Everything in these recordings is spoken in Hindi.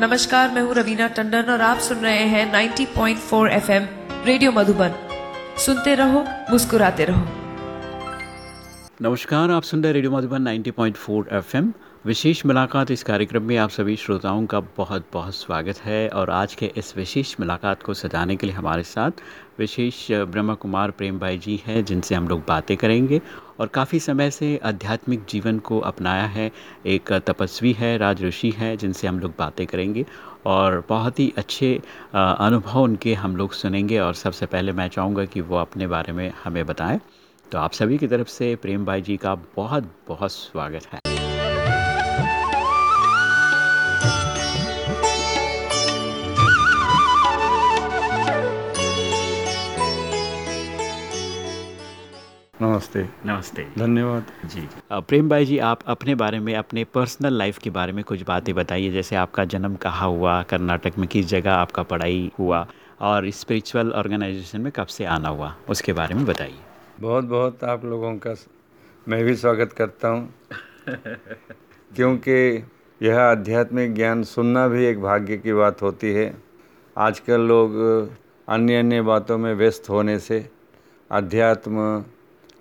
नमस्कार, मैं हूँ रवीना टंडन और आप सुन रहे हैं 90.4 पॉइंट रेडियो मधुबन। सुनते रहो, मुस्कुराते रहो। नमस्कार, आप सुन रहे रेडियो मधुबन 90.4 एफएम। विशेष मुलाकात इस कार्यक्रम में आप सभी श्रोताओं का बहुत बहुत स्वागत है और आज के इस विशेष मुलाकात को सजाने के लिए हमारे साथ विशेष ब्रह्म कुमार प्रेम भाई जी हैं, जिनसे हम लोग बातें करेंगे और काफ़ी समय से आध्यात्मिक जीवन को अपनाया है। एक तपस्वी है, राज ऋषि है, जिनसे हम लोग बातें करेंगे और बहुत ही अच्छे अनुभव उनके हम लोग सुनेंगे और सबसे पहले मैं चाहूँगा कि वो अपने बारे में हमें बताएँ। तो आप सभी की तरफ़ से प्रेम भाई जी का बहुत बहुत स्वागत है। नमस्ते। नमस्ते। धन्यवाद। जी प्रेम भाई जी आप अपने बारे में अपने पर्सनल लाइफ के बारे में कुछ बातें बताइए। जैसे आपका जन्म कहाँ हुआ कर्नाटक में किस जगह आपका पढ़ाई हुआ और स्पिरिचुअल ऑर्गेनाइजेशन में कब से आना हुआ उसके बारे में बताइए। बहुत बहुत आप लोगों का मैं भी स्वागत करता हूँ। क्योंकि यह आध्यात्मिक ज्ञान सुनना भी एक भाग्य की बात होती है। आजकल लोग अन्य अन्य बातों में व्यस्त होने से अध्यात्म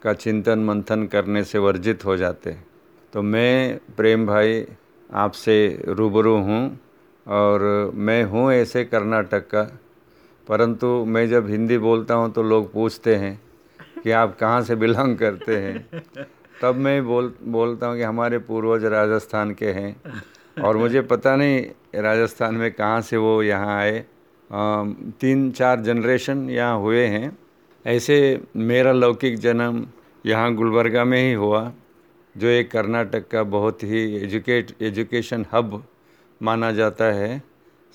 का चिंतन मंथन करने से वर्जित हो जाते हैं। तो मैं, प्रेम भाई, आपसे रूबरू हूँ और मैं हूँ ऐसे कर्नाटक का। परंतु मैं जब हिंदी बोलता हूँ तो लोग पूछते हैं कि आप कहाँ से बिलोंग करते हैं। तब मैं बोल, बोलता हूँ कि हमारे पूर्वज राजस्थान के हैं और मुझे पता नहीं राजस्थान में कहाँ से वो यहाँ आए। तीन, चार जनरेशन यहाँ हुए हैं। ऐसे मेरा लौकिक जन्म यहाँ गुलबर्गा में ही हुआ, जो एक कर्नाटक का बहुत ही एजुकेट, एजुकेशन हब माना जाता है।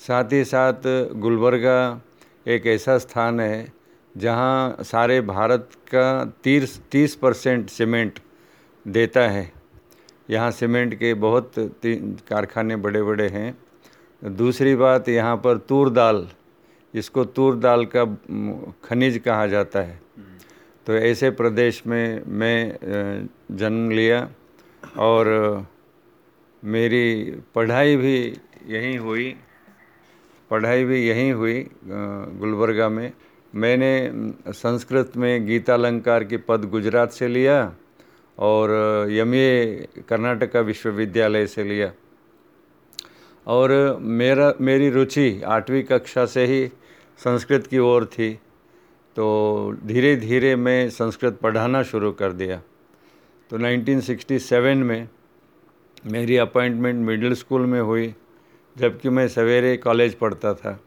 साथ ही साथ गुलबर्गा एक ऐसा स्थान है, जहाँ सारे भारत का तीस तीस परसेंट सीमेंट देता है। यहाँ सीमेंट के बहुत कारखाने बड़े बड़े हैं। दूसरी बात, यहाँ पर तूर दाल इसको तूर दाल का खनिज कहा जाता है। तो ऐसे प्रदेश में मैं जन्म लिया और मेरी पढ़ाई भी यहीं हुई, पढ़ाई भी यहीं हुई गुलबर्गा में। मैंने संस्कृत में गीतालंकार की पद गुजरात से लिया और एम ए कर्नाटका विश्वविद्यालय से लिया। और मेरा, मेरी रुचि आठवीं कक्षा से ही संस्कृत की ओर थी तो धीरे धीरे मैं संस्कृत पढ़ाना शुरू कर दिया। तो 1967 में मेरी अपॉइंटमेंट मिडिल स्कूल में हुई, जबकि मैं सवेरे कॉलेज पढ़ता था।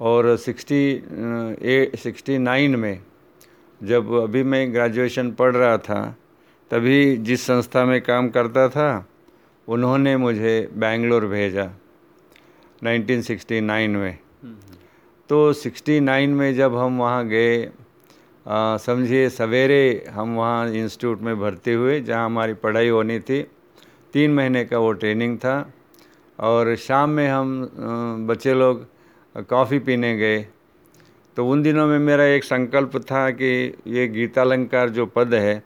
और सिक्सटी सिक्सटी नाइन में जब अभी मैं ग्रेजुएशन पढ़ रहा था, तभी जिस संस्था में काम करता था, उन्होंने मुझे बेंगलोर भेजा 1969 में। तो 69 में जब हम वहाँ गए समझिए सवेरे हम वहाँ इंस्टीट्यूट में भर्ती हुए जहाँ हमारी पढ़ाई होनी थी तीन महीने का वो ट्रेनिंग था। और शाम में हम बच्चे लोग कॉफ़ी पीने गए। तो उन दिनों में मेरा एक संकल्प था कि ये गीतालंकार जो पद है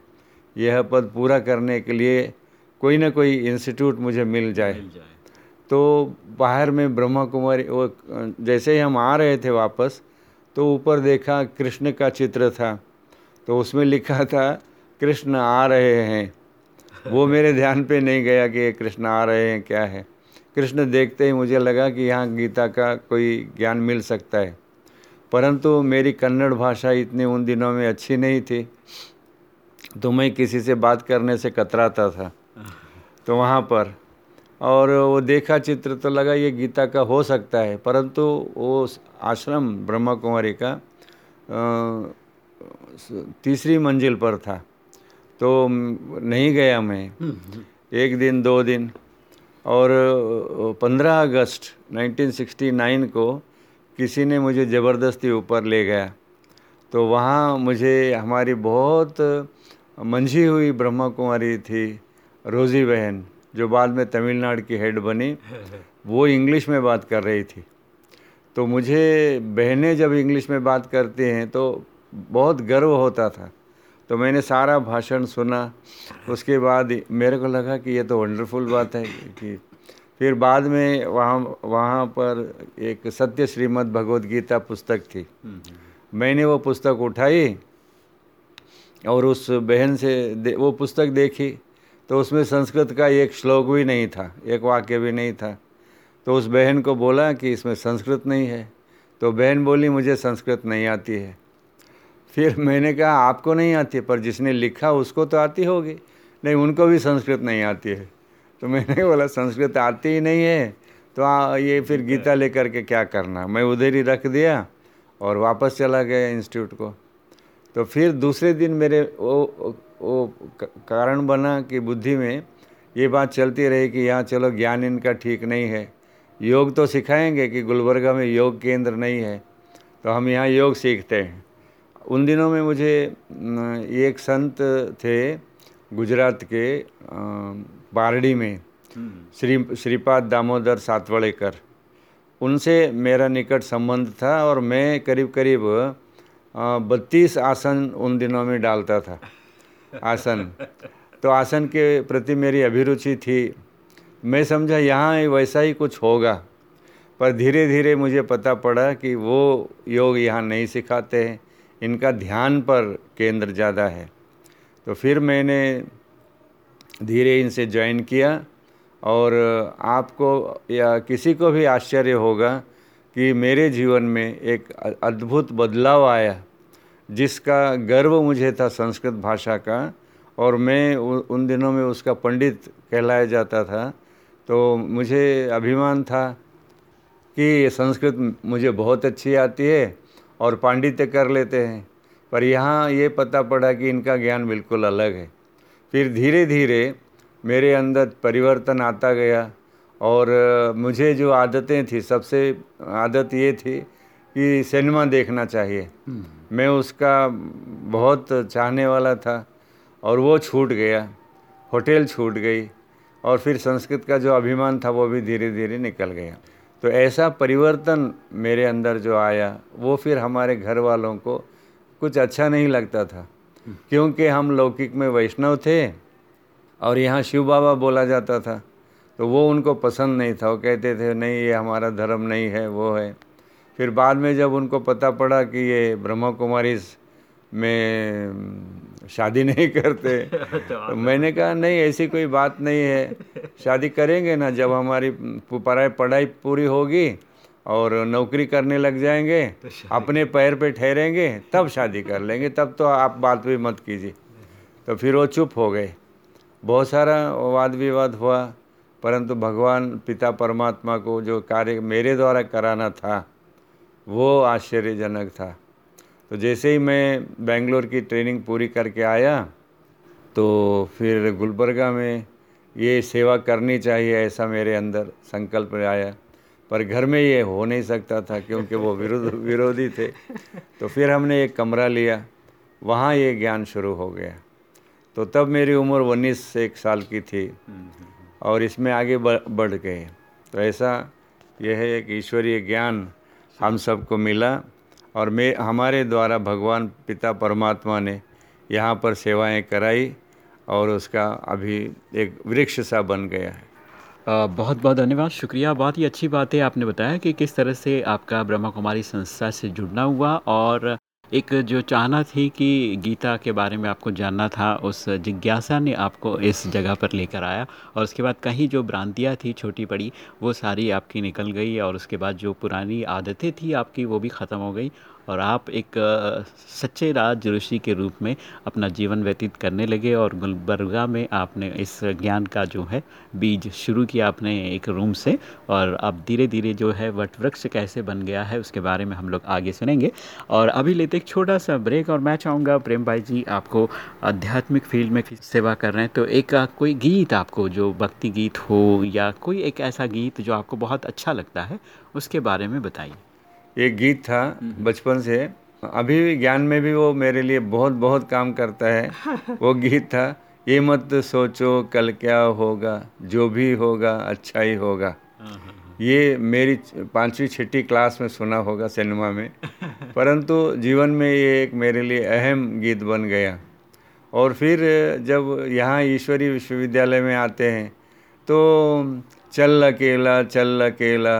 यह पद पूरा करने के लिए कोई ना कोई इंस्टीट्यूट मुझे मिल जाए, मिल जाए। तो बाहर में ब्रह्मा कुमारी, वो, जैसे ही हम आ रहे थे वापस तो ऊपर देखा कृष्ण का चित्र था। तो उसमें लिखा था, कृष्ण आ रहे हैं। वो मेरे ध्यान पे नहीं गया कि कृष्ण आ रहे हैं, क्या है। कृष्ण देखते ही मुझे लगा कि यहाँ गीता का कोई ज्ञान मिल सकता है। परंतु मेरी कन्नड़ भाषा इतनी उन दिनों में अच्छी नहीं थी तो मैं किसी से बात करने से कतराता था। तो वहाँ पर और वो देखा चित्र तो लगा ये गीता का हो सकता है परंतु वो आश्रम ब्रह्मा कुमारी का तीसरी मंजिल पर था। तो नहीं गया मैं। एक दिन दो दिन और 15 अगस्त 1969 को किसी ने मुझे ज़बरदस्ती ऊपर ले गया। तो वहाँ मुझे हमारी बहुत मंझी हुई ब्रह्मा कुमारी थी रोज़ी बहन। जो बाद में तमिलनाडु की हेड बनी, वो इंग्लिश में बात कर रही थी। तो मुझे बहनें जब इंग्लिश में बात करती हैं तो बहुत गर्व होता था। तो मैंने सारा भाषण सुना। उसके बाद मेरे को लगा कि ये तो वंडरफुल बात है कि फिर बाद में वहाँ वहाँ पर एक सत्य श्रीमद् भगवद गीता पुस्तक थी। मैंने वो पुस्तक उठाई और उस बहन से वो पुस्तक देखी। तो उसमें संस्कृत का एक श्लोक भी नहीं था एक वाक्य भी नहीं था। तो उस बहन को बोला कि इसमें संस्कृत नहीं है। तो बहन बोली मुझे संस्कृत नहीं आती है। फिर मैंने कहा आपको नहीं आती पर जिसने लिखा उसको तो आती होगी। नहीं उनको भी संस्कृत नहीं आती है। तो मैंने बोला संस्कृत आती ही नहीं है। तो आ, ये फिर गीता लेकर के क्या करना? मैं उधर ही रख दिया और वापस चला गया इंस्टीट्यूट को। तो फिर दूसरे दिन मेरे वो वो कारण बना कि बुद्धि में ये बात चलती रही कि यहाँ चलो ज्ञान इनका ठीक नहीं है। योग तो सिखाएँगे कि गुलबर्गा में योग केंद्र नहीं है तो हम यहाँ योग सीखते हैं। उन दिनों में मुझे एक संत थे गुजरात के बारड़ी में श्री श्रीपाद दामोदर सातवड़ेकर। उनसे मेरा निकट संबंध था और मैं करीब करीब बत्तीस आसन उन दिनों में डालता था, आसन। तो आसन के प्रति मेरी अभिरुचि थी। मैं समझा, यहाँ वैसा ही कुछ होगा। पर धीरे धीरे मुझे पता पड़ा कि वो योग यहाँ नहीं सिखाते हैं। इनका ध्यान पर केंद्र ज़्यादा है। तो फिर मैंने धीरे इनसे ज्वाइन किया और आपको या किसी को भी आश्चर्य होगा कि मेरे जीवन में एक अद्भुत बदलाव आया, जिसका गर्व मुझे था संस्कृत भाषा का, और मैं उन दिनों में उसका पंडित कहलाया जाता था। तो मुझे अभिमान था कि संस्कृत मुझे बहुत अच्छी आती है और पांडित्य कर लेते हैं। पर यहाँ ये पता पड़ा कि इनका ज्ञान बिल्कुल अलग है। फिर धीरे धीरे मेरे अंदर परिवर्तन आता गया और मुझे जो आदतें थी सबसे आदत ये थी कि सिनेमा देखना चाहिए हम्म। मैं उसका बहुत चाहने वाला था और वो छूट गया होटल छूट गई और फिर संस्कृत का जो अभिमान था वो भी धीरे धीरे निकल गया तो ऐसा परिवर्तन मेरे अंदर जो आया वो फिर हमारे घर वालों को कुछ अच्छा नहीं लगता था हम्म। क्योंकि हम लौकिक में वैष्णव थे और यहाँ शिव बाबा बोला जाता था तो वो उनको पसंद नहीं था। वो कहते थे नहीं ये हमारा धर्म नहीं है वो है। फिर बाद में जब उनको पता पड़ा कि ये ब्रह्मा कुमारी में शादी नहीं करते तो मैंने कहा नहीं ऐसी कोई बात नहीं है। शादी करेंगे ना जब हमारी पढ़ाई पढ़ाई पूरी होगी और नौकरी करने लग जाएँगे तो अपने पैर पे ठहरेंगे तब शादी कर लेंगे। तब तो आप बात भी मत कीजिए। तो फिर वो चुप हो गए। बहुत सारा वाद विवाद हुआ। परंतु भगवान पिता परमात्मा को जो कार्य मेरे द्वारा कराना था वो आश्चर्यजनक था। तो जैसे ही मैं बेंगलोर की ट्रेनिंग पूरी करके आया तो फिर गुलबर्गा में ये सेवा करनी चाहिए ऐसा मेरे अंदर संकल्प आया। पर घर में ये हो नहीं सकता था क्योंकि वो विरोध विरोधी थे। तो फिर हमने एक कमरा लिया वहाँ ये ज्ञान शुरू हो गया। तो तब मेरी उम्र उन्नीस से एक साल की थी। और इसमें आगे बढ़ गए। तो ऐसा यह है एक ईश्वरीय ज्ञान हम सबको मिला और मैं, हमारे द्वारा भगवान पिता परमात्मा ने यहाँ पर सेवाएँ कराई और उसका अभी एक वृक्ष सा बन गया है। बहुत बहुत धन्यवाद। शुक्रिया। बहुत ही अच्छी बात है आपने बताया कि किस तरह से आपका ब्रह्मा कुमारी संस्था से जुड़ना हुआ और एक जो चाहना थी कि गीता के बारे में आपको जानना था, उस जिज्ञासा ने आपको इस जगह पर लेकर आया और उसके बाद कहीं जो भ्रांतियाँ थी छोटी बड़ी वो सारी आपकी निकल गई और उसके बाद जो पुरानी आदतें थी आपकी, वो भी ख़त्म हो गई और आप एक सच्चे राज ऋषि के रूप में अपना जीवन व्यतीत करने लगे और गुलबर्गा में आपने इस ज्ञान का जो है, बीज शुरू किया आपने एक रूम से और अब धीरे धीरे जो है, वट वृक्ष कैसे बन गया है उसके बारे में हम लोग आगे सुनेंगे। और अभी लेते एक छोटा सा ब्रेक और मैं चाहूँगा प्रेम भाई जी आपको आध्यात्मिक फ़ील्ड में सेवा कर रहे हैं तो एक कोई गीत आपको जो भक्ति गीत हो या कोई एक ऐसा गीत जो आपको बहुत अच्छा लगता है, उसके बारे में बताइए। एक गीत था बचपन से। अभी भी ज्ञान में भी वो मेरे लिए बहुत बहुत काम करता है। वो गीत था ये मत सोचो कल क्या होगा जो भी होगा अच्छा ही होगा। ये मेरी पांचवी छठी क्लास में सुना होगा सिनेमा में। परंतु जीवन में ये एक मेरे लिए अहम गीत बन गया। और फिर जब यहाँ ईश्वरी विश्वविद्यालय में आते हैं तो चल अकेला चल अकेला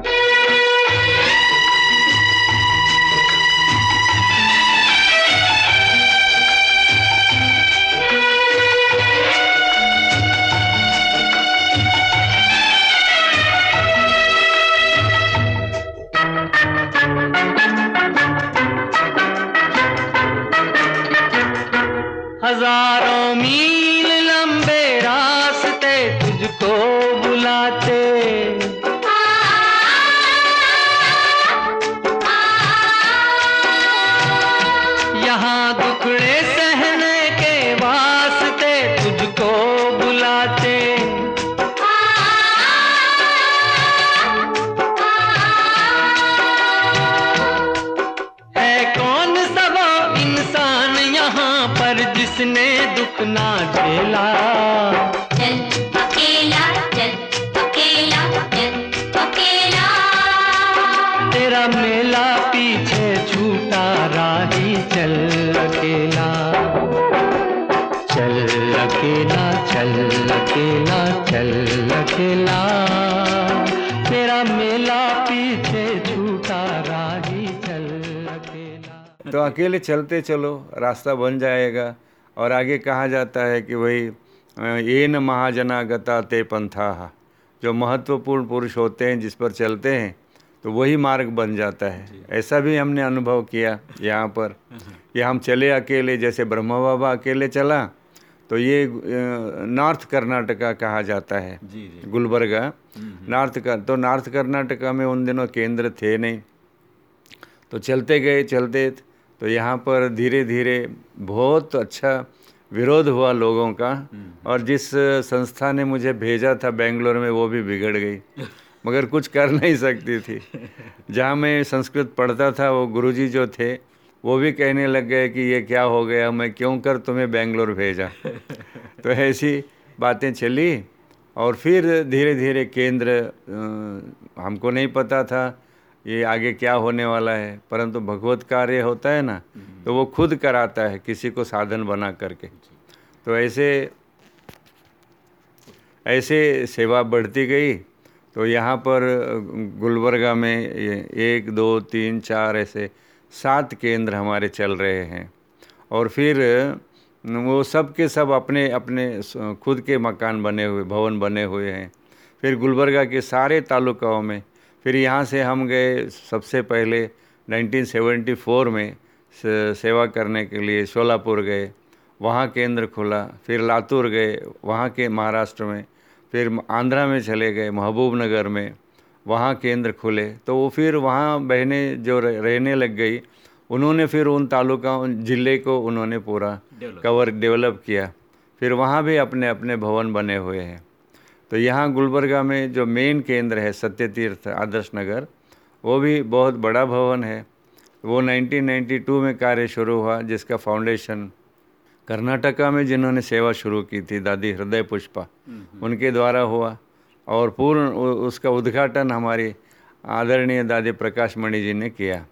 हज़ारों अकेला चलते चलो रास्ता बन जाएगा। और आगे कहा जाता है कि वही अ, ये न महाजनागता ते पंथा। जो महत्वपूर्ण पुरुष होते हैं जिस पर चलते हैं तो वही मार्ग बन जाता है। ऐसा भी हमने अनुभव किया यहाँ पर ये हम चले अकेले जैसे ब्रह्मा बाबा अकेले चला तो ये नॉर्थ कर्नाटका कहा जाता है। जी जी। गुलबर्गा। नॉर्थ का तो नॉर्थ कर्नाटका में उन दिनों केंद्र थे नहीं। तो चलते गए चलते तो यहाँ पर धीरे धीरे बहुत अच्छा विरोध हुआ लोगों का और जिस संस्था ने मुझे भेजा था बेंगलोर में वो भी बिगड़ गई। मगर कुछ कर नहीं सकती थी। जहाँ मैं संस्कृत पढ़ता था वो गुरुजी जो थे वो भी कहने लग गए कि ये क्या हो गया मैं क्यों कर तुम्हें बेंगलोर भेजा? तो ऐसी बातें चली और फिर धीरे धीरे केंद्र हमको नहीं पता था। ये आगे क्या होने वाला है? परंतु भगवत कार्य होता है ना तो वो खुद कराता है किसी को साधन बना करके। तो ऐसे ऐसे सेवा बढ़ती गई तो यहाँ पर, गुलबर्गा में एक, दो, तीन, चार ऐसे सात केंद्र हमारे चल रहे हैं। और फिर, वो सब के सब अपने अपने खुद के मकान बने हुए, भवन बने हुए हैं। फिर गुलबर्गा के सारे तालुकाओं में फिर यहाँ से हम गए सबसे पहले 1974 में सेवा करने के लिए शोलापुर गए वहाँ केंद्र खुला फिर लातूर गए वहाँ के महाराष्ट्र में फिर आंध्रा में चले गए महबूब नगर में वहाँ केंद्र खुले। तो वो फिर वहाँ बहनें जो रहने लग गई उन्होंने फिर उन तालुका उन ज़िले को उन्होंने पूरा कवर डेवलप किया। फिर वहाँ भी अपने अपने भवन बने हुए हैं। तो यहाँ गुलबर्गा में जो मेन केंद्र है सत्य तीर्थ आदर्श नगर वो भी बहुत बड़ा भवन है। वो 1992 में कार्य शुरू हुआ जिसका फाउंडेशन कर्नाटका में जिन्होंने सेवा शुरू की थी दादी हृदय पुष्पा उनके द्वारा हुआ। और पूर्ण उसका उद्घाटन हमारी आदरणीय दादी प्रकाश मणि जी ने किया।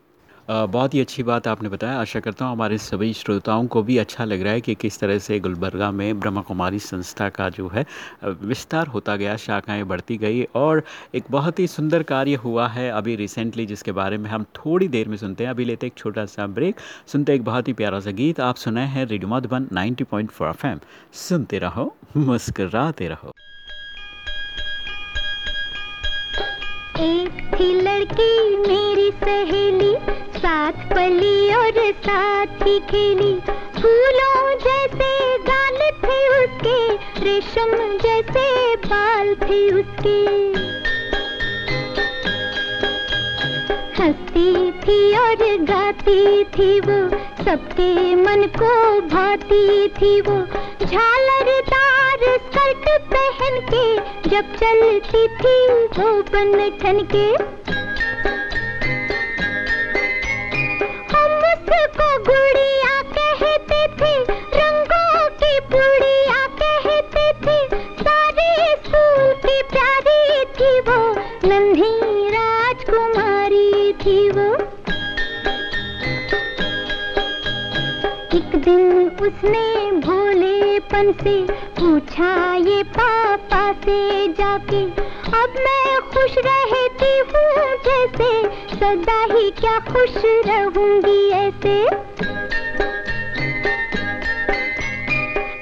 बहुत ही अच्छी बात आपने बताया। आशा करता हूँ हमारे सभी श्रोताओं को भी अच्छा लग रहा है कि किस तरह से गुलबर्गा में ब्रह्मा कुमारी संस्था का जो है विस्तार होता गया, शाखाएँ बढ़ती गई और एक बहुत ही सुंदर कार्य हुआ है अभी रिसेंटली जिसके बारे में हम थोड़ी देर में सुनते हैं। अभी लेते एक छोटा सा ब्रेक सुनते एक बहुत ही प्यारा सा गीत। आप सुनाए हैं रेडियो मधुबन 90.4 पॉइंट सुनते रहो, मुस्कराते रहो। एक थी लड़की मेरी सहेली साथ पली और साथ ही खेली। फूलों जैसे गाल थे उसके, रेशम जैसे बाल थे उसके। हंसती थी और गाती थी वो, सबके मन को भाती थी वो। और स्कर्ट पहन के जब चलती थी वो बन ठन के। हम उसको गुड़िया कहते थे, रंगों की बुढ़िया कहते थे। सारे स्कूल की प्यारी थी वो, नंदी राजकुमारी थी वो। एक दिन उसने भोलेपन से पूछा ये पापा से जाके। अब मैं खुश रहती हूँ जैसे, सदा ही क्या खुश रहूँगी ऐसे।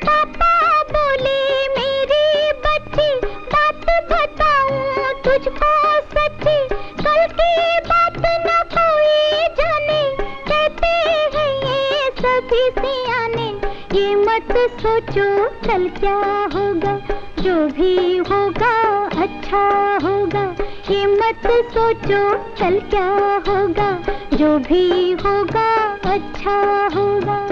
पापा बोले, मेरी बच्ची, बात बताऊँ तुझको सच्ची। कल की बात न कोई जाने, कहते हैं ये सभी सियाने। ये मत सोचो, कल क्या होगा? जो भी होगा अच्छा होगा। ये मत सोचो, कल क्या होगा? जो भी होगा अच्छा होगा।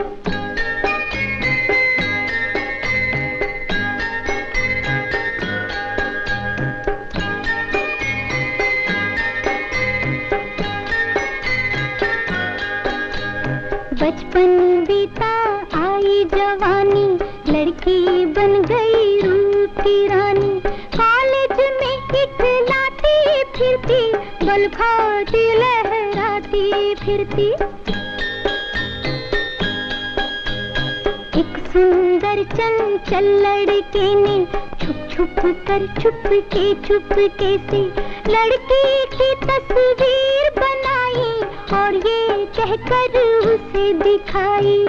बचपन बीता आई जवानी, लड़की बन गई रूप रानी। कॉलेज में इखलाती फिरती बल लहराती फिरती। एक सुंदर चंचल लड़के ने छुप छुप कर छुप के छुप के से लड़की की तस्वीर बनाई और ये कहकर उसे दिखाई।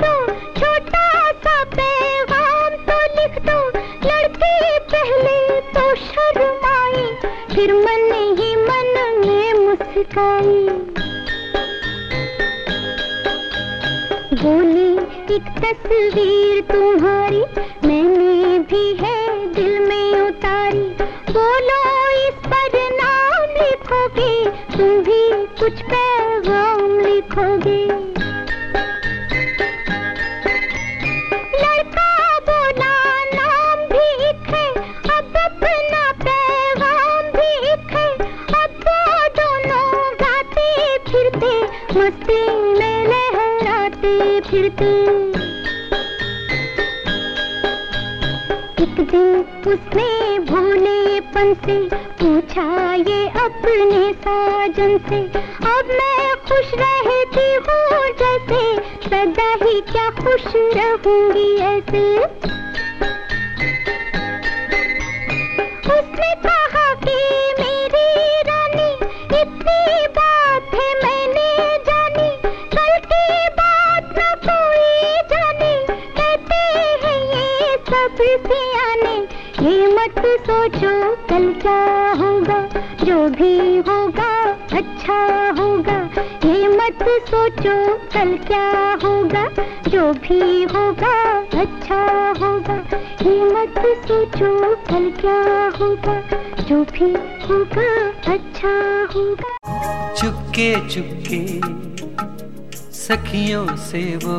तो दो तो दो। लड़की पहले तो फिर मन ही मन में बोली, एक तस्वीर तुम्हारी ये सब सियाने ये मत सोचो कल क्या होगा, जो भी होगा अच्छा होगा। ये मत सोचो कल क्या होगा, जो भी होगा अच्छा होगा। ये मत सोचो कल क्या होगा, जो भी होगा अच्छा होगा। चुपके चुपके सखियों से वो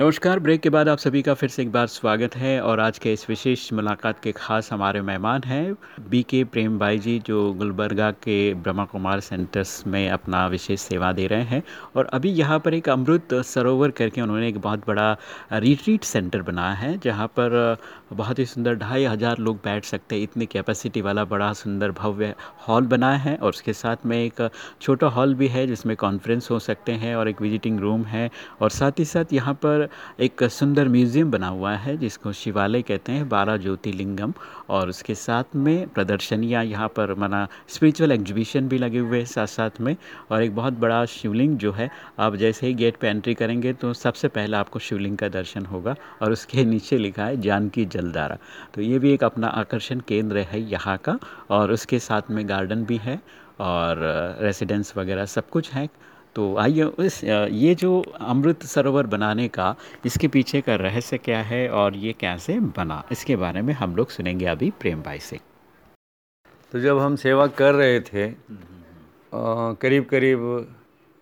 नमस्कार, ब्रेक के बाद आप सभी का फिर से एक बार स्वागत है और आज के इस विशेष मुलाकात के खास हमारे मेहमान हैं बी के प्रेम भाई जी, जो गुलबर्गा के ब्रह्मा कुमार सेंटर्स में अपना विशेष सेवा दे रहे हैं और अभी यहाँ पर एक अमृत सरोवर करके उन्होंने एक बहुत बड़ा रिट्रीट सेंटर बनाया है, जहाँ पर बहुत ही सुंदर, ढाई हज़ार लोग बैठ सकते हैं। इतनी कैपेसिटी वाला बड़ा सुंदर भव्य हॉल बनाया है और उसके साथ में एक छोटा हॉल भी है जिसमें कॉन्फ्रेंस हो सकते हैं और एक विजिटिंग रूम है और साथ ही साथ यहाँ पर एक सुंदर म्यूज़ियम बना हुआ है जिसको शिवालय कहते हैं, बारह ज्योतिर्लिंगम। और उसके साथ में प्रदर्शनियाँ यहाँ पर मना स्पिरिचुअल एग्जीबिशन भी लगे हुए हैं साथ साथ में। और एक बहुत बड़ा शिवलिंग जो है, आप जैसे ही गेट पर एंट्री करेंगे तो सबसे पहले आपको शिवलिंग का दर्शन होगा और उसके नीचे लिखा है, जानकी जलधारा तो ये भी एक अपना आकर्षण केंद्र है यहाँ का और उसके साथ में गार्डन भी है और रेसिडेंस वगैरह सब कुछ है। तो आइए इस ये जो अमृत सरोवर बनाने का इसके पीछे का रहस्य क्या है और ये कैसे बना? इसके बारे में हम लोग सुनेंगे अभी प्रेम भाई से। तो जब हम सेवा कर रहे थे अ, करीब करीब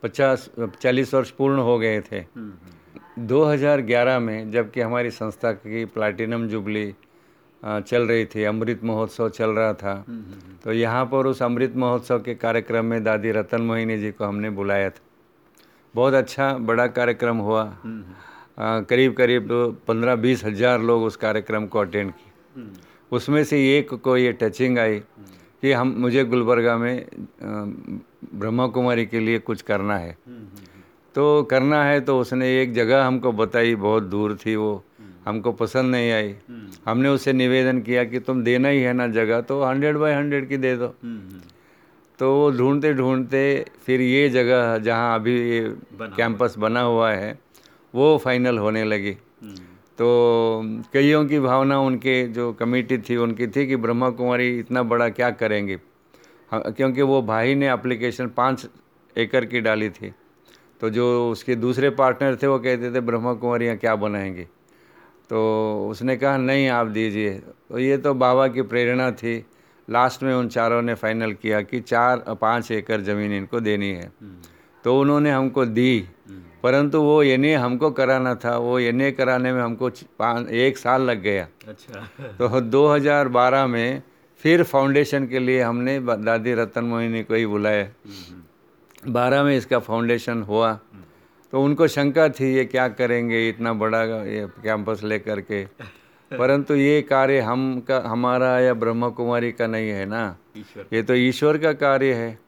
पचास चालीस वर्ष पूर्ण हो गए थे। 2011 में जबकि हमारी संस्था की प्लैटिनम जुबली चल रही थी अमृत महोत्सव चल रहा था। तो यहाँ पर उस अमृत महोत्सव के कार्यक्रम में दादी रतन मोहिनी जी को हमने बुलाया था। बहुत अच्छा बड़ा कार्यक्रम हुआ। अ, करीब करीब पंद्रह बीस हज़ार लोग उस कार्यक्रम को अटेंड किए। उसमें से एक को ये टचिंग आई कि हम मुझे गुलबर्गा में ब्रह्मा कुमारी के लिए कुछ करना है। तो करना है तो उसने एक जगह हमको बताई बहुत दूर थी वो। हमको पसंद नहीं आई। हमने उससे निवेदन किया कि तुम देना ही है ना जगह तो हंड्रेड बाई हंड्रेड की दे दो। तो वो ढूंढते ढूंढते फिर ये जगह जहाँ अभी ये कैंपस बना हुआ है वो फाइनल होने लगी। तो कईयों की भावना उनके जो कमेटी थी उनकी थी कि ब्रह्मा कुमारी इतना बड़ा क्या करेंगे। क्योंकि वो भाई ने एप्लीकेशन पाँच एकड़ की डाली थी। तो जो उसके दूसरे पार्टनर थे वो कहते थे ब्रह्मा कुमारियाँ क्या बनाएँगे? तो उसने कहा नहीं आप दीजिए। तो ये तो बाबा की प्रेरणा थी। लास्ट में उन चारों ने फाइनल किया कि चार पाँच एकड़ ज़मीन इनको देनी है। तो उन्होंने हमको दी। परंतु वो एन हमको कराना था। वो एनए कराने में हमको पाँच एक साल लग गया। अच्छा। तो 2012 में फिर फाउंडेशन के लिए हमने दादी रतन मोहिनी को ही बुलाया। बारह में इसका फाउंडेशन हुआ। तो उनको शंका थी ये क्या करेंगे इतना बड़ा ये कैंपस लेकर के। परंतु ये कार्य हम का हमारा या ब्रह्म कुमारी का नहीं है ना। ये तो ईश्वर का कार्य है।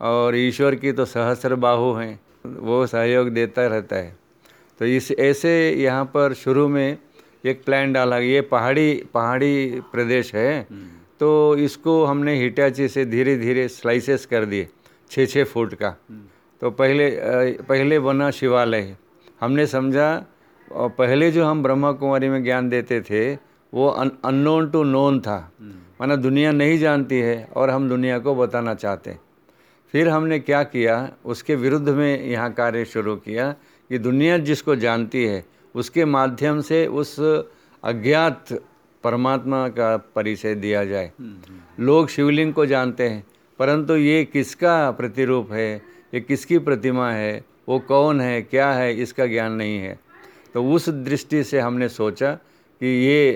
और ईश्वर की तो सहस्र बाहु हैं वो सहयोग देता रहता है। तो इस ऐसे यहाँ पर शुरू में एक प्लान डाला ये पहाड़ी पहाड़ी प्रदेश है। तो इसको हमने हिटाची से धीरे धीरे स्लाइसेस कर दिए। छः छः फुट का। तो पहले पहले बना शिवालय। हमने समझा और पहले जो हम ब्रह्मा कुमारी में ज्ञान देते थे वो अननोन टू नोन था। माना दुनिया नहीं जानती है और हम दुनिया को बताना चाहते हैं। फिर हमने क्या किया उसके विरुद्ध में यहाँ कार्य शुरू किया कि दुनिया जिसको जानती है उसके माध्यम से उस अज्ञात परमात्मा का परिचय दिया जाए। लोग शिवलिंग को जानते हैं परंतु ये किसका प्रतिरूप है? ये किसकी प्रतिमा है? वो कौन है? क्या है? इसका ज्ञान नहीं है। तो उस दृष्टि से हमने सोचा कि ये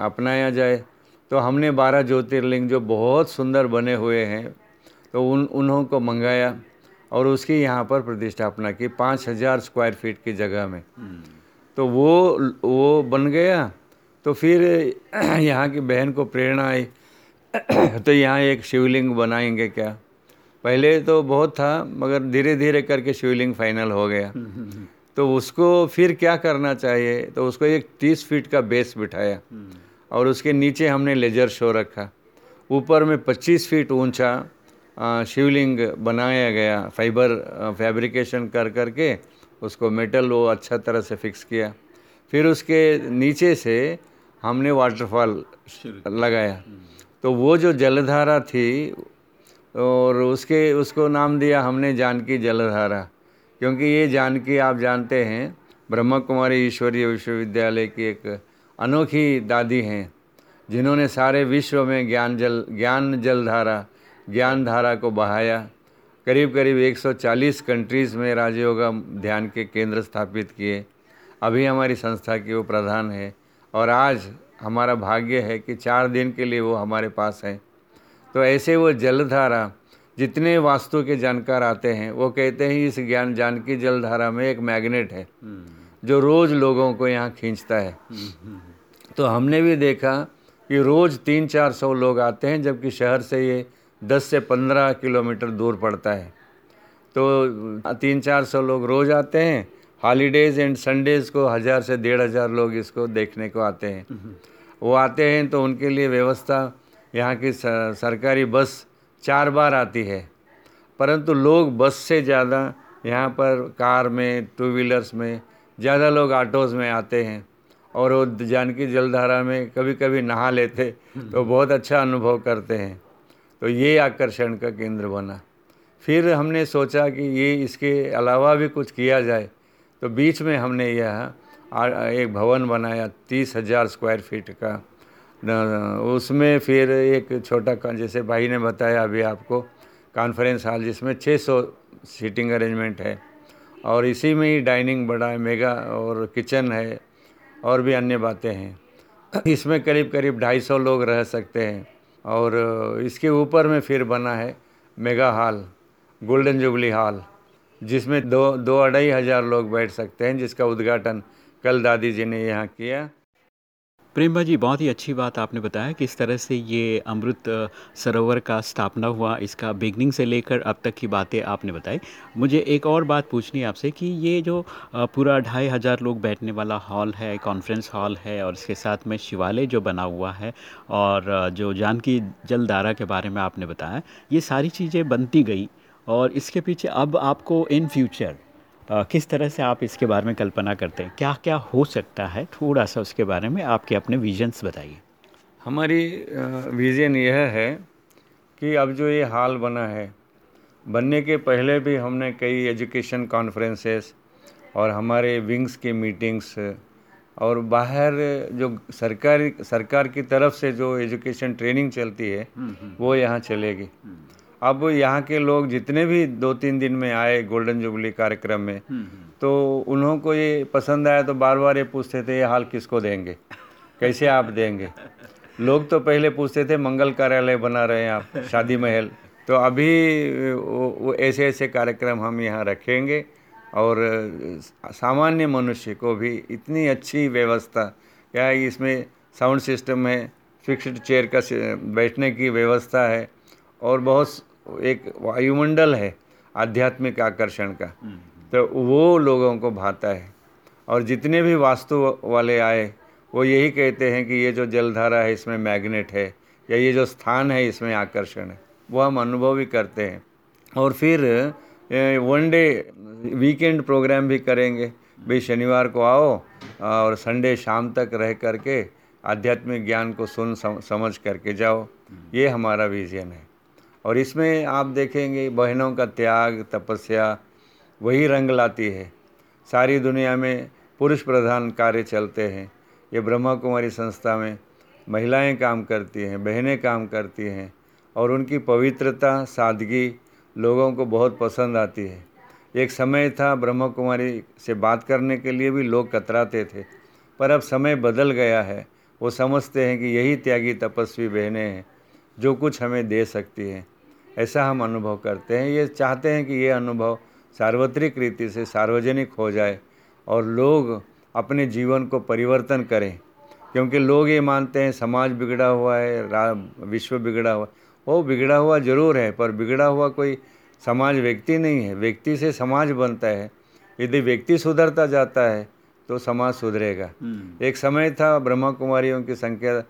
अपनाया जाए। तो हमने बारह ज्योतिर्लिंग जो बहुत सुंदर बने हुए हैं तो उन उन्हों को मंगाया और उसकी यहाँ पर प्रतिष्ठापना की पाँच हज़ार स्क्वायर फीट की जगह में। तो वो वो बन गया। तो फिर यहाँ की बहन को प्रेरणा आई। तो यहाँ एक शिवलिंग बनाएँगे क्या? पहले तो बहुत था मगर धीरे धीरे करके शिवलिंग फाइनल हो गया। तो उसको फिर क्या करना चाहिए? तो उसको एक तीस फीट का बेस बिठाया। और उसके नीचे हमने लेजर शो रखा। ऊपर में पच्चीस फीट ऊँचा शिवलिंग बनाया गया। फाइबर फैब्रिकेशन कर करके उसको मेटल वो अच्छा तरह से फिक्स किया। फिर उसके नीचे से हमने वाटरफॉल लगाया। तो वो जो जलधारा थी और उसके, उसको नाम दिया हमने जानकी जलधारा। क्योंकि ये जानकी आप जानते हैं ब्रह्मा कुमारी ईश्वरीय विश्वविद्यालय की एक अनोखी दादी हैं, जिन्होंने सारे विश्व में ज्ञान जल, ज्ञान जलधारा, ज्ञान धारा को बहाया। करीब करीब 140 कंट्रीज़ में राजयोगा ध्यान के केंद्र स्थापित किए। अभी हमारी संस्था की वो प्रधान है और आज हमारा भाग्य है कि चार दिन के लिए वो हमारे पास है। तो ऐसे वो जलधारा, जितने वास्तु के जानकार आते हैं, वो कहते हैं, इस ज्ञान जानकी जलधारा में एक मैग्नेट है, जो रोज़ लोगों को यहाँ खींचता है। तो हमने भी देखा कि रोज़ तीन चार सौ लोग आते हैं, जबकि शहर से ये दस से पंद्रह किलोमीटर दूर पड़ता है। तो तीन चार सौ लोग रोज़ आते हैं हॉलीडेज़ एंड संडेज़ को हज़ार से डेढ़ हज़ार लोग इसको देखने को आते हैं। वो आते हैं तो उनके लिए व्यवस्था, यहाँ की सरकारी बस चार बार आती है। परंतु लोग बस से ज़्यादा यहाँ पर कार में टू व्हीलर्स में, ज़्यादा लोग ऑटोज़ में आते हैं और वो जानकी जलधारा में कभी कभी नहा लेते तो बहुत अच्छा अनुभव करते हैं। तो ये आकर्षण का केंद्र बना। फिर हमने सोचा कि ये इसके अलावा भी कुछ किया जाए तो बीच में हमने यह एक भवन बनाया, तीस हज़ार स्क्वायर फीट का। उसमें फिर एक छोटा जैसे भाई ने बताया अभी आपको कॉन्फ्रेंस हॉल जिसमें 600 सीटिंग अरेंजमेंट है। और इसी में ही डाइनिंग बड़ा है मेगा और किचन है, और भी अन्य बातें हैं। इसमें करीब करीब ढाई सौ लोग रह सकते हैं। और इसके ऊपर में फिर बना है mega hall golden jubilee hall जिसमें दो दो अढ़ाई हज़ार लोग बैठ सकते हैं, जिसका उद्घाटन कल दादी जी ने यहाँ किया। प्रेमा जी, बहुत ही अच्छी बात आपने बताया किस तरह से ये अमृत सरोवर का स्थापना हुआ, इसका बिगनिंग से लेकर अब तक की बातें आपने बताई। मुझे एक और बात पूछनी है आपसे कि ये जो पूरा ढाई हज़ार लोग बैठने वाला हॉल है कॉन्फ्रेंस हॉल है, और इसके साथ में शिवालय जो बना हुआ है, और जो जानकी जलधारा के बारे में आपने बताया, ये सारी चीज़ें बनती गई और इसके पीछे अब आपको इन फ्यूचर किस तरह से आप इसके बारे में कल्पना करते हैं क्या क्या हो सकता है थोड़ा सा उसके बारे में आपके अपने विजन्स बताइए हमारी विज़न यह है कि अब जो ये हाल बना है बनने के पहले भी हमने कई एजुकेशन कॉन्फ्रेंसेस और हमारे विंग्स की मीटिंग्स और बाहर जो सरकारी सरकार की तरफ़ से जो एजुकेशन ट्रेनिंग चलती है हम्म, हम्म। वो यहाँ चलेगी हम्म। अब यहाँ के लोग जितने भी दो तीन दिन में आए गोल्डन जुबली कार्यक्रम में हम्म, हम्म। तो उन्हों को ये पसंद आया तो बार बार ये पूछते थे ये हाल किसको देंगे? कैसे आप देंगे? लोग तो पहले पूछते थे मंगल कार्यालय बना रहे हैं आप शादी महल। तो अभी वो ऐसे ऐसे कार्यक्रम हम यहाँ रखेंगे और सामान्य मनुष्य को भी इतनी अच्छी व्यवस्था क्या है इसमें साउंड सिस्टम है फिक्स्ड चेयर का बैठने की व्यवस्था है और बहुत एक वायुमंडल है आध्यात्मिक आकर्षण का। तो वो लोगों को भाता है। और जितने भी वास्तु वाले आए वो यही कहते हैं कि ये जो जलधारा है इसमें मैग्नेट है या ये जो स्थान है इसमें आकर्षण है। वो हम अनुभव भी करते हैं। और फिर वन डे वीकेंड प्रोग्राम भी करेंगे। भाई शनिवार को आओ और संडे शाम तक रह करके आध्यात्मिक ज्ञान को सुन समझ करके जाओ। ये हमारा विजन है। और इसमें आप देखेंगे बहनों का त्याग, तपस्या, वही रंग लाती है। सारी दुनिया में पुरुष प्रधान कार्य चलते हैं। ये ब्रह्मा कुमारी संस्था में महिलाएँ काम करती हैं, बहनें काम करती हैं और उनकी पवित्रता, सादगी लोगों को बहुत पसंद आती है। एक समय था ब्रह्मा कुमारी से बात करने के लिए भी लोग कतराते थे, पर अब समय बदल गया है। वो समझते हैं कि यही त्यागी तपस्वी बहनें हैं, जो कुछ हमें दे सकती हैं। ऐसा हम अनुभव करते हैं। ये चाहते हैं कि ये अनुभव सार्वत्रिक रीति से सार्वजनिक हो जाए और लोग अपने जीवन को परिवर्तन करें। क्योंकि लोग ये मानते हैं समाज बिगड़ा हुआ है विश्व बिगड़ा हुआ। वो बिगड़ा हुआ ज़रूर है पर बिगड़ा हुआ कोई समाज व्यक्ति नहीं है। व्यक्ति से समाज बनता है। यदि व्यक्ति सुधरता जाता है तो समाज सुधरेगा। हम्म। एक समय था ब्रह्मा कुमारियों की संख्या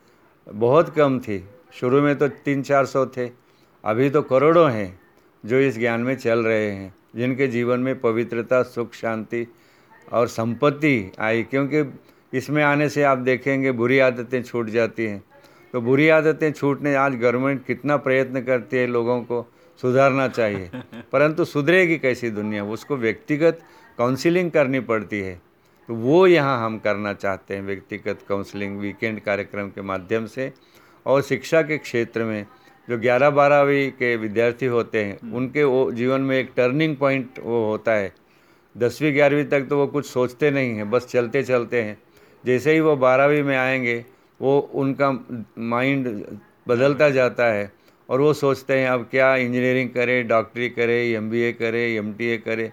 बहुत कम थी। शुरू में तो तीन चार सौ थे। अभी तो करोड़ों हैं जो इस ज्ञान में चल रहे हैं जिनके जीवन में पवित्रता सुख शांति और संपत्ति आई। क्योंकि इसमें आने से आप देखेंगे बुरी आदतें छूट जाती हैं। तो बुरी आदतें छूटने आज गवर्नमेंट कितना प्रयत्न करती है लोगों को सुधारना चाहिए। परंतु सुधरेगी कैसी दुनिया? उसको व्यक्तिगत काउंसिलिंग करनी पड़ती है। तो वो यहाँ हम करना चाहते हैं व्यक्तिगत काउंसलिंग वीकेंड कार्यक्रम के माध्यम से और शिक्षा के क्षेत्र में। जो ग्यारह बारहवीं के विद्यार्थी होते हैं हम्म। उनके वो जीवन में एक टर्निंग पॉइंट वो होता है। दसवीं ग्यारहवीं तक तो वो कुछ सोचते नहीं हैं बस चलते चलते हैं। जैसे ही वो बारहवीं में आएँगे वो उनका माइंड बदलता जाता है और वो सोचते हैं अब क्या इंजीनियरिंग करे डॉक्टरी करे एम बी ए करे एम टी ए करे।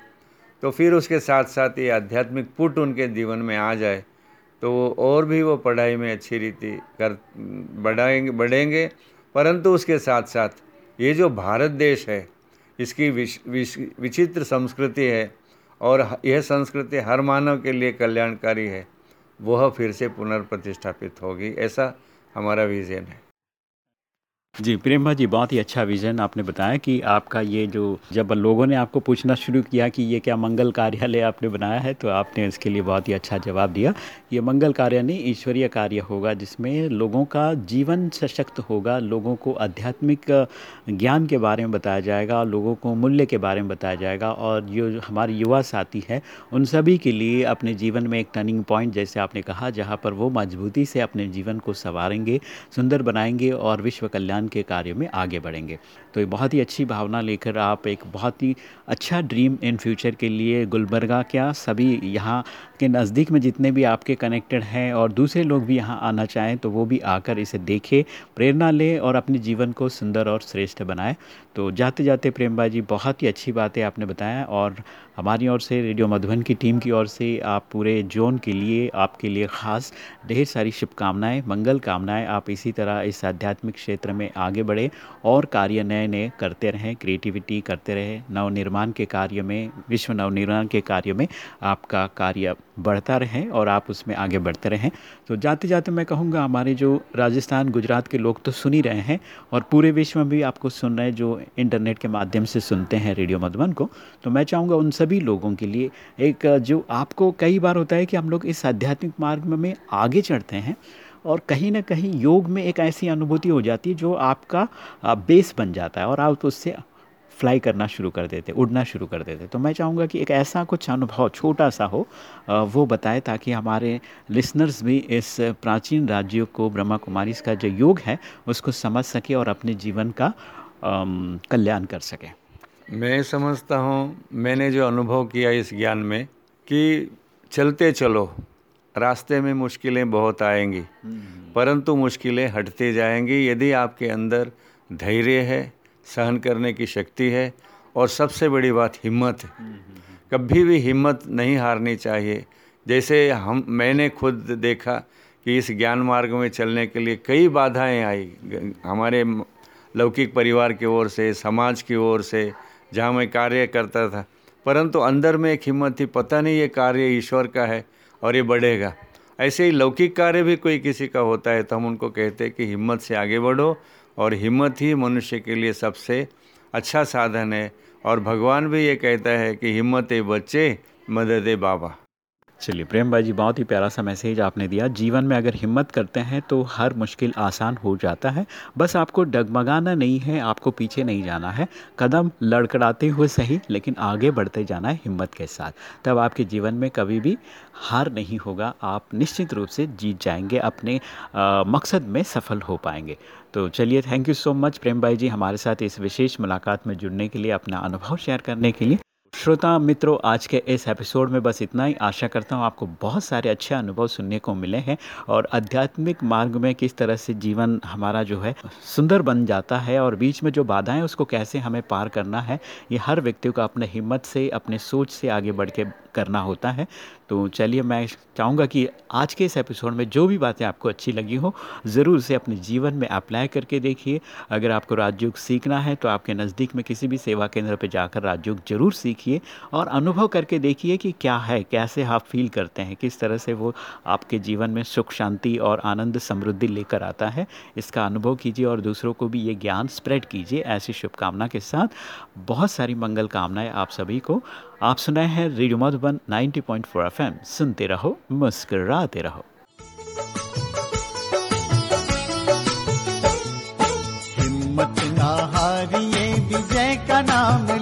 तो फिर उसके साथ साथ ये आध्यात्मिक पुट उनके जीवन में आ जाए। तो वो और भी वो पढ़ाई में अच्छी रीति कर बढ़ाएँगे बढ़ेंगे परंतु उसके साथ साथ ये जो भारत देश है इसकी विश, विश, विचित्र संस्कृति है और यह संस्कृति हर मानव के लिए कल्याणकारी है वह फिर से पुनर्प्रतिष्ठापित होगी ऐसा हमारा विजन है। जी, प्रेमा जी, बहुत ही अच्छा विज़न आपने बताया कि आपका ये जो, जब लोगों ने आपको पूछना शुरू किया कि ये क्या मंगल कार्यालय आपने बनाया है तो आपने इसके लिए बहुत ही अच्छा जवाब दिया। ये मंगल कार्य नहीं, ईश्वरीय कार्य होगा, जिसमें लोगों का जीवन सशक्त होगा, लोगों को आध्यात्मिक ज्ञान के बारे में बताया जाएगा, लोगों को मूल्य के बारे में बताया जाएगा, और जो हमारे युवा साथी हैं, उन सभी के लिए अपने जीवन में एक टर्निंग पॉइंट जैसे आपने कहा, जहाँ पर वो मजबूती से अपने जीवन को संवारेंगे, सुंदर बनाएँगे, और विश्व कल्याण के कार्यों में आगे बढ़ेंगे। तो ये बहुत ही अच्छी भावना लेकर आप एक बहुत ही अच्छा ड्रीम इन फ्यूचर के लिए गुलबर्गा क्या सभी यहाँ के नज़दीक में जितने भी आपके कनेक्टेड हैं और दूसरे लोग भी यहाँ आना चाहें तो वो भी आकर इसे देखें, प्रेरणा लें और अपने जीवन को सुंदर और श्रेष्ठ बनाएँ। तो जाते जाते प्रेम भाई जी, बहुत ही अच्छी बातें आपने बताया और हमारी ओर से रेडियो मधुबन की टीम की ओर से आप पूरे जोन के लिए, आपके लिए ख़ास ढेर सारी शुभकामनाएँ, मंगल कामनाएँ। आप इसी तरह इस आध्यात्मिक क्षेत्र में आगे बढ़े और कार्य नए नए नए करते रहें क्रिएटिविटी करते रहें। नवनिर्माण के कार्य में, विश्व नवनिर्माण के कार्य में आपका कार्य बढ़ता रहे और आप उसमें आगे बढ़ते रहें। तो जाते जाते मैं कहूँगा, हमारे जो राजस्थान, गुजरात के लोग तो सुन ही रहे हैं और पूरे विश्व में भी आपको सुन रहे हैं, जो इंटरनेट के माध्यम से सुनते हैं रेडियो मधुबन को। तो मैं चाहूँगा उन सभी लोगों के लिए एक, जो आपको कई बार होता है कि हम लोग इस आध्यात्मिक मार्ग में आगे चढ़ते हैं और कहीं ना कहीं योग में एक ऐसी अनुभूति हो जाती है जो आपका बेस बन जाता है और आप उससे फ्लाई करना शुरू कर देते, उड़ना शुरू कर देते। तो मैं चाहूँगा कि एक ऐसा कुछ अनुभव, छोटा सा हो वो बताए ताकि हमारे लिसनर्स भी इस प्राचीन राज्यों को, ब्रह्मा कुमारी का जो योग है, उसको समझ सके और अपने जीवन का कल्याण कर सके। मैं समझता हूँ, मैंने जो अनुभव किया इस ज्ञान में कि चलते चलो रास्ते में मुश्किलें बहुत आएँगी। परंतु मुश्किलें हटते जाएँगी। यदि आपके अंदर धैर्य है सहन करने की शक्ति है और सबसे बड़ी बात हिम्मत है। कभी भी हिम्मत नहीं हारनी चाहिए। जैसे हम मैंने खुद देखा कि इस ज्ञान मार्ग में चलने के लिए कई बाधाएँ आई। हमारे लौकिक परिवार की ओर से समाज की ओर से जहाँ मैं कार्य करता था। परंतु अंदर में एक हिम्मत थी। पता नहीं ये कार्य ईश्वर का है और ये बढ़ेगा। ऐसे ही लौकिक कार्य भी कोई किसी का होता है तो हम उनको कहते हैं कि हिम्मत से आगे बढ़ो और हिम्मत ही मनुष्य के लिए सबसे अच्छा साधन है। और भगवान भी ये कहता है कि हिम्मत ए बच्चे, मदद ए बाबा। चलिए प्रेम भाई जी बहुत ही प्यारा सा मैसेज आपने दिया। जीवन में अगर हिम्मत करते हैं तो हर मुश्किल आसान हो जाता है। बस आपको डगमगाना नहीं है आपको पीछे नहीं जाना है। कदम लड़कड़ाते हुए सही लेकिन आगे बढ़ते जाना है हिम्मत के साथ। तब आपके जीवन में कभी भी हार नहीं होगा। आप निश्चित रूप से जीत जाएँगे अपने आ, मकसद में सफल हो पाएँगे। तो चलिए thank you so much Prem भाई जी हमारे साथ इस विशेष मुलाकात में जुड़ने के लिए अपना अनुभव शेयर करने के लिए। श्रोता, मित्रों, आज के इस एपिसोड में बस इतना ही। आशा करता हूँ आपको बहुत सारे अच्छे अनुभव सुनने को मिले हैं और आध्यात्मिक मार्ग में किस तरह से जीवन हमारा जो है सुंदर बन जाता है और बीच में जो बाधाएँ उसको कैसे हमें पार करना है, ये हर व्यक्ति को अपने हिम्मत से, अपने सोच से आगे बढ़ के करना होता है। तो चलिए, मैं चाहूँगा कि आज के इस एपिसोड में जो भी बातें आपको अच्छी लगी हो, ज़रूर उसे अपने जीवन में अप्लाई करके देखिए। अगर आपको राजयोग सीखना है तो आपके नज़दीक में किसी भी सेवा केंद्र पर जाकर राजयोग ज़रूर सीखिए और अनुभव करके देखिए कि क्या है, कैसे आप फील करते हैं, किस तरह से वो आपके जीवन में सुख, शांति और आनंद, समृद्धि लेकर आता है, इसका अनुभव कीजिए और दूसरों को भी ये ज्ञान स्प्रेड कीजिए ऐसी शुभकामना के साथ। बहुत सारी मंगल कामनाएँ आप सभी को। आप सुनाए हैं रेडियो मधुबन 90.4 एफएम। सुनते रहो, मुस्कराते रहो। हिम्मत ना हारिए, विजय का नाम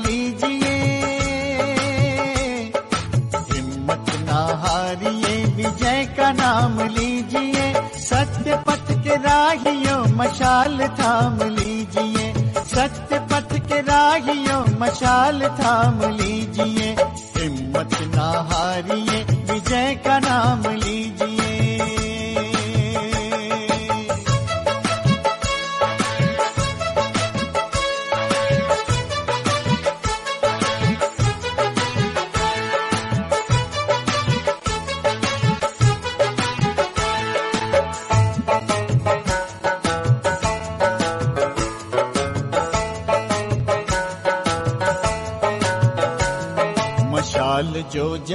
नाम लीजिए सत्य पथ के राहियों मशाल थाम लीजिए सत्य पथ के राहियों मशाल थाम लीजिए, हिम्मत ना हारिए, विजय का नाम लीजिए।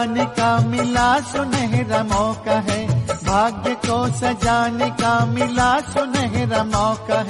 सजाने का मिला सुनहरा मौका है। भाग्य को सजाने का मिला सुनहरा मौका है।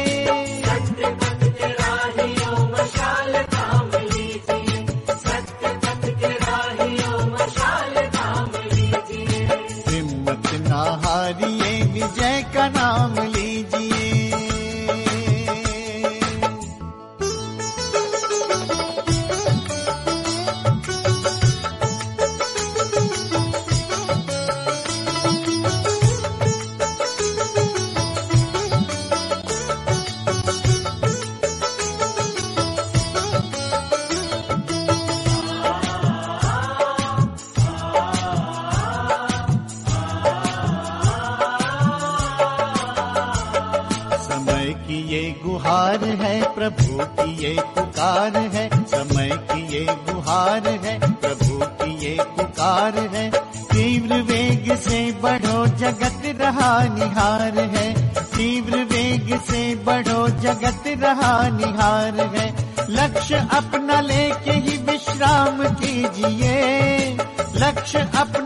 पुकार है, समय की ये गुहार है, प्रभु की ये पुकार है। तीव्र वेग से बढ़ो जगत रहा निहार है। तीव्र वेग से बढ़ो जगत रहा निहार है। लक्ष्य अपना लेके ही विश्राम कीजिए। लक्ष्य अपना